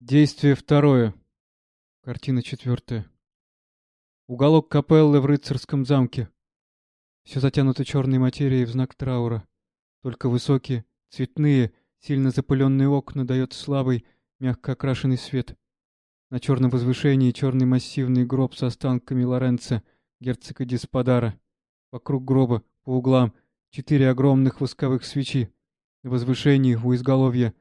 Действие второе. Картина четвертая. Уголок капеллы в рыцарском замке. Все затянуто черной материей в знак траура. Только высокие, цветные, сильно запыленные окна дает слабый, мягко окрашенный свет. На черном возвышении черный массивный гроб с останками Лоренца, герцога Диспадара. Вокруг гроба, по углам, четыре огромных восковых свечи. На возвышении, у изголовья,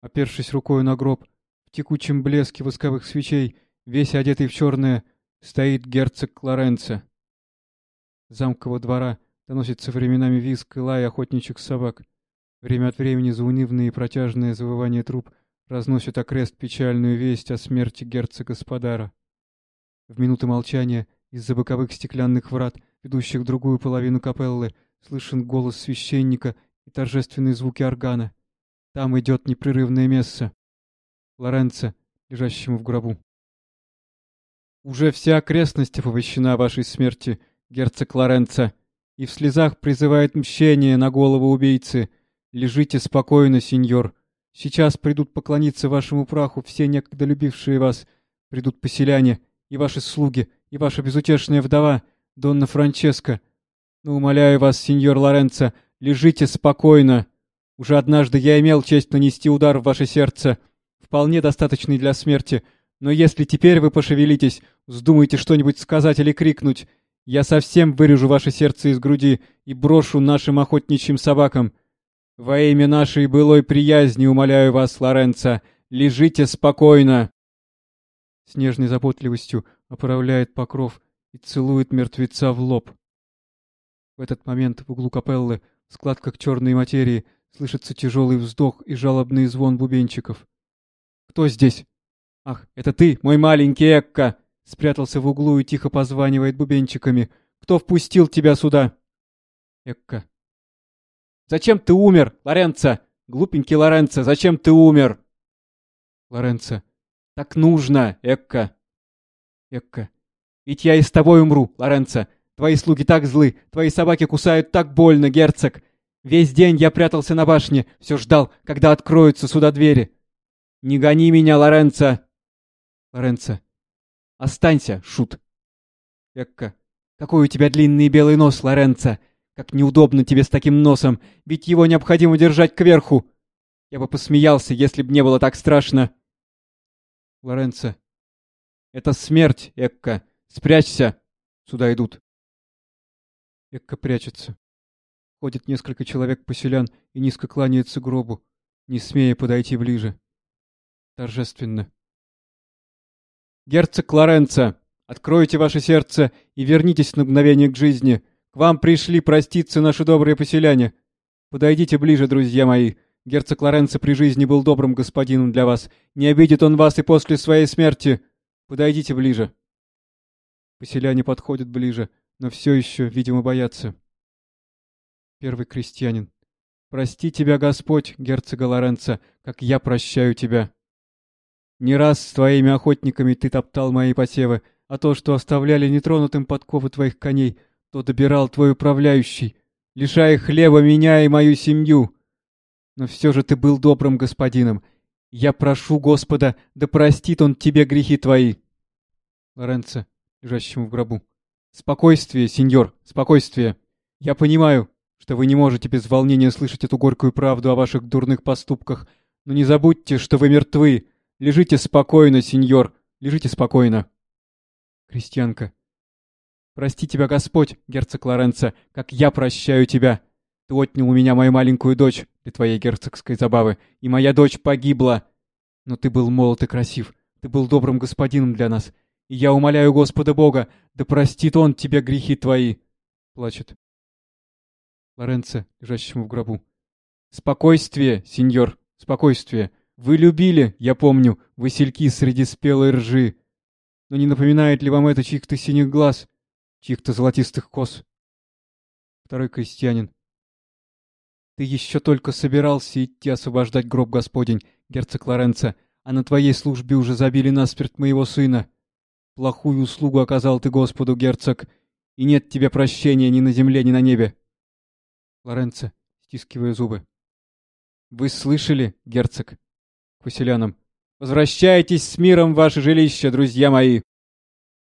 опершись рукой на гроб, текучем блеске восковых свечей, весь одетый в черное, стоит герцог Клоренца. Замкового двора доносится временами визг и лай охотничьих собак. Время от времени заунывные и протяжные завывания труб разносят окрест печальную весть о смерти герцога Спадара. В минуты молчания из-за боковых стеклянных врат, ведущих в другую половину капеллы, слышен голос священника и торжественные звуки органа. Там идет непрерывное месса. Лоренцо, лежащему в гробу. Уже вся окрестность оповещена вашей смерти, герцог Лоренцо, и в слезах призывает мщение на голову убийцы. Лежите спокойно, сеньор. Сейчас придут поклониться вашему праху все некогда любившие вас. Придут поселяне, и ваши слуги, и ваша безутешная вдова, Донна Франческа. Но умоляю вас, сеньор Лоренцо, лежите спокойно. Уже однажды я имел честь нанести удар в ваше сердце — вполне достаточный для смерти, но если теперь вы пошевелитесь, вздумаете что-нибудь сказать или крикнуть, я совсем вырежу ваше сердце из груди и брошу нашим охотничьим собакам. Во имя нашей былой приязни умоляю вас, Лоренцо, лежите спокойно!» С нежной заботливостью оправляет покров и целует мертвеца в лоб. В этот момент в углу капеллы, в складках черной материи, слышится тяжелый вздох и жалобный звон бубенчиков. «Кто здесь?» «Ах, это ты, мой маленький Экка!» Спрятался в углу и тихо позванивает бубенчиками. «Кто впустил тебя сюда?» Экка. «Зачем ты умер, Лоренцо? Глупенький Лоренцо, зачем ты умер?» Лоренцо. «Так нужно, Экка!» Экка. «Ведь я и с тобой умру, Лоренцо. Твои слуги так злы, твои собаки кусают так больно, герцог. Весь день я прятался на башне, все ждал, когда откроются сюда двери. «Не гони меня, Лоренцо!» Лоренцо. «Останься, шут!» Экка. «Какой у тебя длинный белый нос, Лоренцо! Как неудобно тебе с таким носом, ведь его необходимо держать кверху! Я бы посмеялся, если б не было так страшно!» Лоренцо. «Это смерть, Экка! Спрячься! Сюда идут!» Экка прячется. Ходит несколько человек-поселян и низко кланяется гробу, не смея подойти ближе торжественно. «Герцог Лоренцо, откройте ваше сердце и вернитесь на мгновение к жизни. К вам пришли проститься наши добрые поселяне. Подойдите ближе, друзья мои. Герцог Лоренцо при жизни был добрым господином для вас. Не обидит он вас и после своей смерти. Подойдите ближе». Поселяне подходят ближе, но все еще, видимо, боятся. Первый крестьянин. «Прости тебя, Господь, герцога Лоренцо, как я прощаю тебя». Не раз с твоими охотниками ты топтал мои посевы, а то, что оставляли нетронутым подковы твоих коней, то добирал твой управляющий, лишая хлеба меня и мою семью. Но все же ты был добрым господином. Я прошу Господа, да простит он тебе грехи твои. Лоренцо, лежащему в гробу. Спокойствие, сеньор, спокойствие. Я понимаю, что вы не можете без волнения слышать эту горькую правду о ваших дурных поступках, но не забудьте, что вы мертвы, Лежите спокойно, сеньор, лежите спокойно. Крестьянка. Прости тебя, Господь, герцог Лоренцо, как я прощаю тебя. Ты отнял у меня мою маленькую дочь для твоей герцогской забавы, и моя дочь погибла. Но ты был молод и красив, ты был добрым господином для нас, и я умоляю Господа Бога, да простит Он тебе грехи твои. Плачет. Лоренцо, лежащему в гробу. Спокойствие, сеньор, спокойствие. Вы любили, я помню, васильки среди спелой ржи. Но не напоминает ли вам это чьих-то синих глаз, чьих-то золотистых кос? Второй крестьянин. Ты еще только собирался идти освобождать гроб Господень, герцог Лоренцо, а на твоей службе уже забили насмерть моего сына. Плохую услугу оказал ты Господу, герцог, и нет тебе прощения ни на земле, ни на небе. Лоренцо, стискивая зубы. Вы слышали, герцог? К. Возвращайтесь с миром в ваше жилище, друзья мои.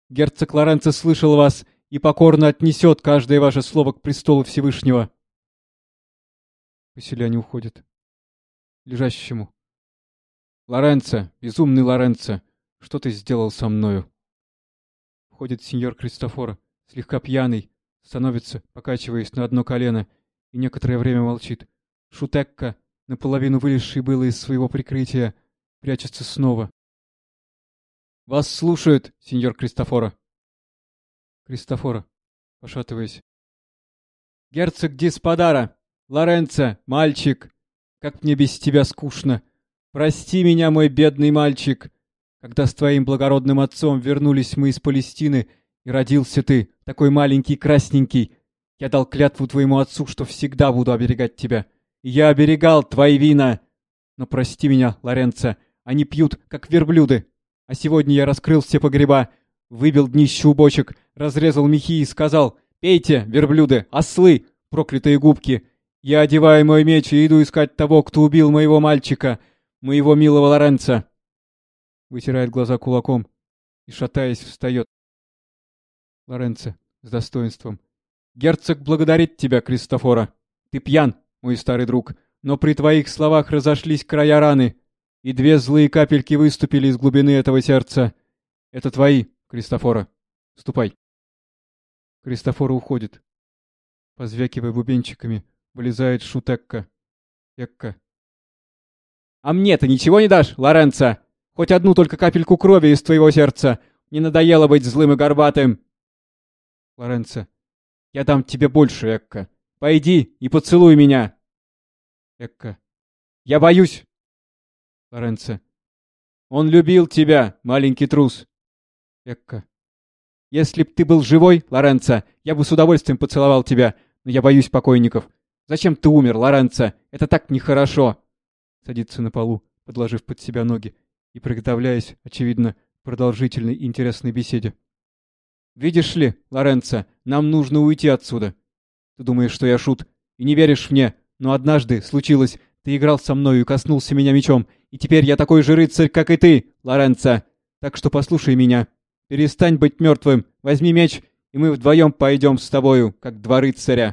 Герцог Лоренцо слышал вас и покорно отнесет каждое ваше слово к престолу Всевышнего. Поселяне уходят. Лежащему. Лоренцо, безумный Лоренцо, что ты сделал со мною? Входит сеньор Кристофора, слегка пьяный, становится, покачиваясь на одно колено, и некоторое время молчит. Шутекка, наполовину вылезший было из своего прикрытия, прячется снова. «Вас слушают, сеньор Кристофора!» Кристофора, пошатываясь. «Герцог Диспадара! Лоренцо, мальчик! Как мне без тебя скучно! Прости меня, мой бедный мальчик! Когда с твоим благородным отцом вернулись мы из Палестины, и родился ты, такой маленький красненький, я дал клятву твоему отцу, что всегда буду оберегать тебя. Я оберегал твои вина! Но прости меня, Лоренцо, они пьют, как верблюды. А сегодня я раскрыл все погреба, выбил днище у бочек, разрезал мехи и сказал «Пейте, верблюды, ослы, проклятые губки! Я одеваю мой меч и иду искать того, кто убил моего мальчика, моего милого Лоренца!» Вытирает глаза кулаком и, шатаясь, встает. Лоренцо с достоинством. «Герцог благодарит тебя, Кристофора. Ты пьян, мой старый друг, но при твоих словах разошлись края раны и две злые капельки выступили из глубины этого сердца. Это твои, Кристофора. Ступай. Кристофора уходит. Позвякивая бубенчиками, вылезает Шутекка. Экка. «А мне ты ничего не дашь, Лоренцо? Хоть одну только капельку крови из твоего сердца. Не надоело быть злым и горбатым!» Лоренцо. «Я дам тебе больше, Экка. Пойди и поцелуй меня!» Экка. «Я боюсь!» Лоренцо. Он любил тебя, маленький трус. Экка. Если б ты был живой, Лоренцо, я бы с удовольствием поцеловал тебя, но я боюсь покойников. Зачем ты умер, Лоренцо? Это так нехорошо. Садится на полу, подложив под себя ноги и приготовляясь, очевидно, продолжительной и интересной беседе. «Видишь ли, Лоренцо, нам нужно уйти отсюда. Ты думаешь, что я шут, и не веришь мне, но однажды случилось, ты играл со мною и коснулся меня мечом, и теперь я такой же рыцарь, как и ты, Лоренцо. Так что послушай меня. Перестань быть мертвым, возьми меч, и мы вдвоем пойдем с тобою, как два рыцаря.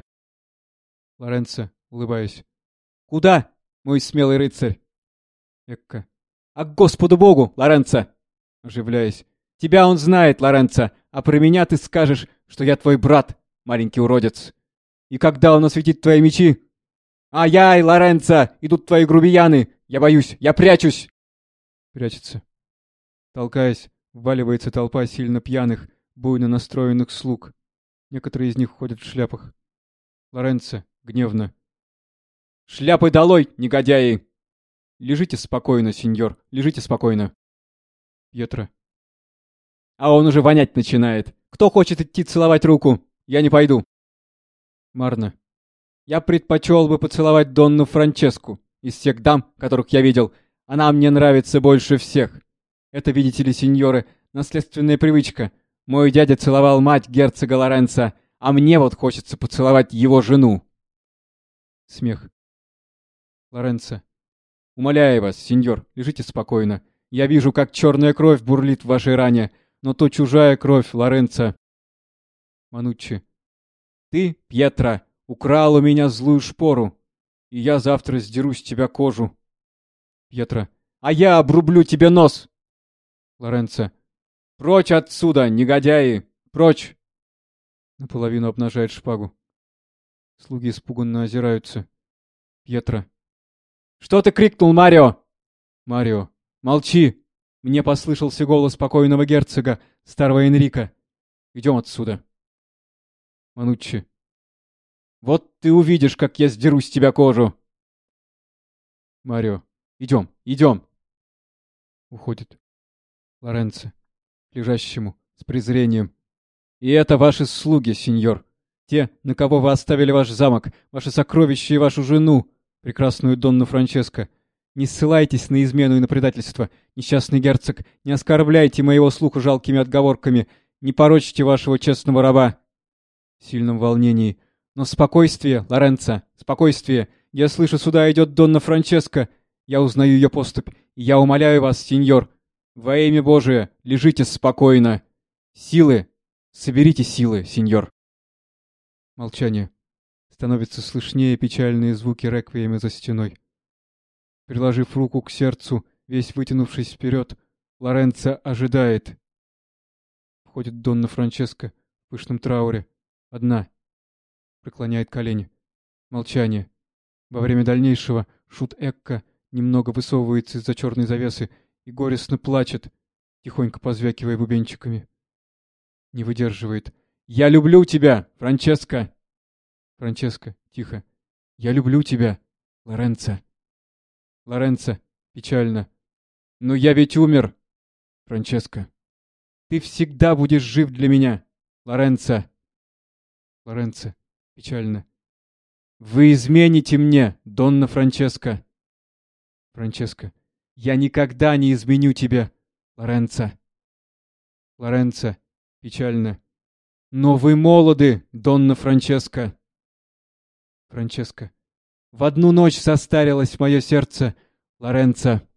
Лоренцо, улыбаясь. Куда, мой смелый рыцарь? Экка. А к Господу Богу, Лоренцо! Оживляясь. Тебя он знает, Лоренцо, а про меня ты скажешь, что я твой брат, маленький уродец. И когда он осветит твои мечи, «Ай-яй, Лоренцо! Идут твои грубияны! Я боюсь! Я прячусь!» Прячется. Толкаясь, вваливается толпа сильно пьяных, буйно настроенных слуг. Некоторые из них ходят в шляпах. Лоренцо гневно. «Шляпы долой, негодяи!» «Лежите спокойно, сеньор, лежите спокойно!» Пьетро. «А он уже вонять начинает! Кто хочет идти целовать руку? Я не пойду!» Марна. Я предпочел бы поцеловать Донну Франческу. Из всех дам, которых я видел, она мне нравится больше всех. Это, видите ли, сеньоры, наследственная привычка. Мой дядя целовал мать герцога Лоренца, а мне вот хочется поцеловать его жену. Смех. Лоренцо. Умоляю вас, сеньор, лежите спокойно. Я вижу, как черная кровь бурлит в вашей ране, но то чужая кровь, Лоренцо. Мануччи. Ты, Пьетро, Украл у меня злую шпору, и я завтра сдеру с тебя кожу. Пьетро. А я обрублю тебе нос! Лоренцо. Прочь отсюда, негодяи! Прочь! Наполовину обнажает шпагу. Слуги испуганно озираются. Пьетро. Что ты крикнул, Марио? Марио. Молчи! Мне послышался голос покойного герцога, старого Энрика. Идем отсюда. Мануччи. Вот ты увидишь, как я сдеру с тебя кожу. Марио. Идем, идем. Уходит. Лоренцо. Лежащему, с презрением. И это ваши слуги, сеньор. Те, на кого вы оставили ваш замок, ваши сокровища и вашу жену, прекрасную Донну Франческо. Не ссылайтесь на измену и на предательство, несчастный герцог. Не оскорбляйте моего слуха жалкими отговорками. Не порочите вашего честного раба. Сильном волнении но спокойствие, Лоренцо, спокойствие. Я слышу, сюда идет Донна Франческа. Я узнаю ее поступь. Я умоляю вас, сеньор, во имя Божие, лежите спокойно. Силы, соберите силы, сеньор. Молчание. Становятся слышнее печальные звуки реквиема за стеной. Приложив руку к сердцу, весь вытянувшись вперед, Лоренцо ожидает. Входит Донна Франческа в пышном трауре. Одна. Преклоняет колени. Молчание. Во время дальнейшего Шут Экка немного высовывается из-за черной завесы и горестно плачет, тихонько позвякивая бубенчиками. Не выдерживает. «Я люблю тебя, Франческа!» Франческа, тихо. «Я люблю тебя, Лоренцо!» Лоренцо, печально. «Но я ведь умер, Франческа!» «Ты всегда будешь жив для меня, Лоренцо!» Лоренцо, печально. «Вы измените мне, Донна Франческа!» Франческа. «Я никогда не изменю тебе, Лоренцо!» Лоренцо, печально. «Но вы молоды, Донна Франческа!» Франческа. «В одну ночь состарилось мое сердце, Лоренцо!»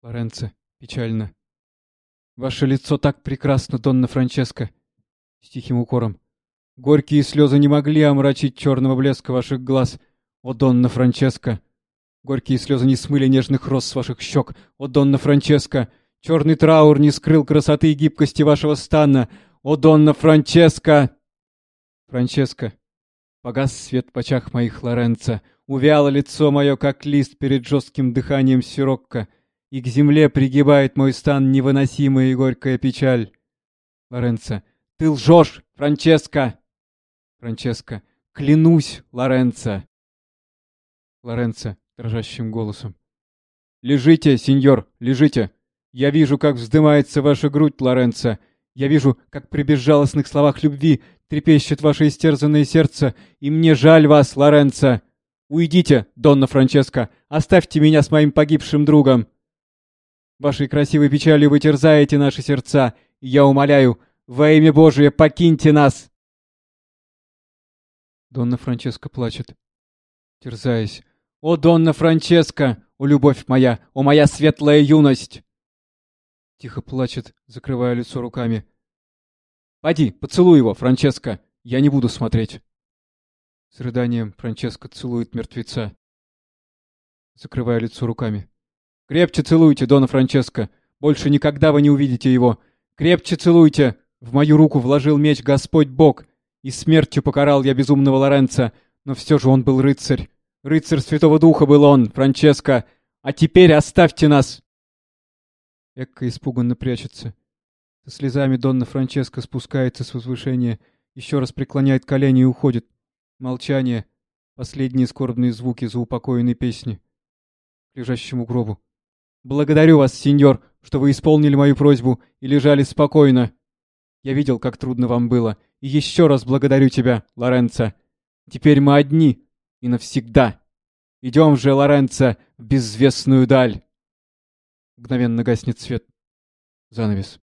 Лоренцо, печально. «Ваше лицо так прекрасно, Донна Франческа!» С тихим укором. Горькие слезы не могли омрачить черного блеска ваших глаз, о Донна Франческо. Горькие слезы не смыли нежных роз с ваших щек, о Донна Франческо. Черный траур не скрыл красоты и гибкости вашего стана, о Донна Франческо. Франческо. Погас свет в очах моих Лоренцо, увяло лицо мое, как лист перед жестким дыханием сирокко, и к земле пригибает мой стан невыносимая и горькая печаль. Лоренцо. Ты лжешь, Франческо! Франческо. Клянусь, Лоренцо. Лоренцо дрожащим голосом. Лежите, сеньор, лежите. Я вижу, как вздымается ваша грудь, Лоренцо. Я вижу, как при безжалостных словах любви трепещет ваше истерзанное сердце, и мне жаль вас, Лоренцо. Уйдите, Донна Франческо, оставьте меня с моим погибшим другом. Вашей красивой печалью вы терзаете наши сердца, и я умоляю, во имя Божие, покиньте нас!» Донна Франческа плачет, терзаясь. «О, Донна Франческа! О, любовь моя! О, моя светлая юность!» Тихо плачет, закрывая лицо руками. «Поди, поцелуй его, Франческа! Я не буду смотреть!» С рыданием Франческа целует мертвеца, закрывая лицо руками. «Крепче целуйте, Дона Франческа! Больше никогда вы не увидите его! Крепче целуйте! В мою руку вложил меч Господь Бог, и смертью покарал я безумного Лоренца, но все же он был рыцарь. Рыцарь Святого Духа был он, Франческо. А теперь оставьте нас!» Экка испуганно прячется. Со слезами Донна Франческо спускается с возвышения, еще раз преклоняет колени и уходит. Молчание. Последние скорбные звуки заупокоенной песни. К лежащему гробу. «Благодарю вас, сеньор, что вы исполнили мою просьбу и лежали спокойно!» Я видел, как трудно вам было. И еще раз благодарю тебя, Лоренцо. Теперь мы одни и навсегда. Идем же, Лоренцо, в безвестную даль. Мгновенно гаснет свет. Занавес.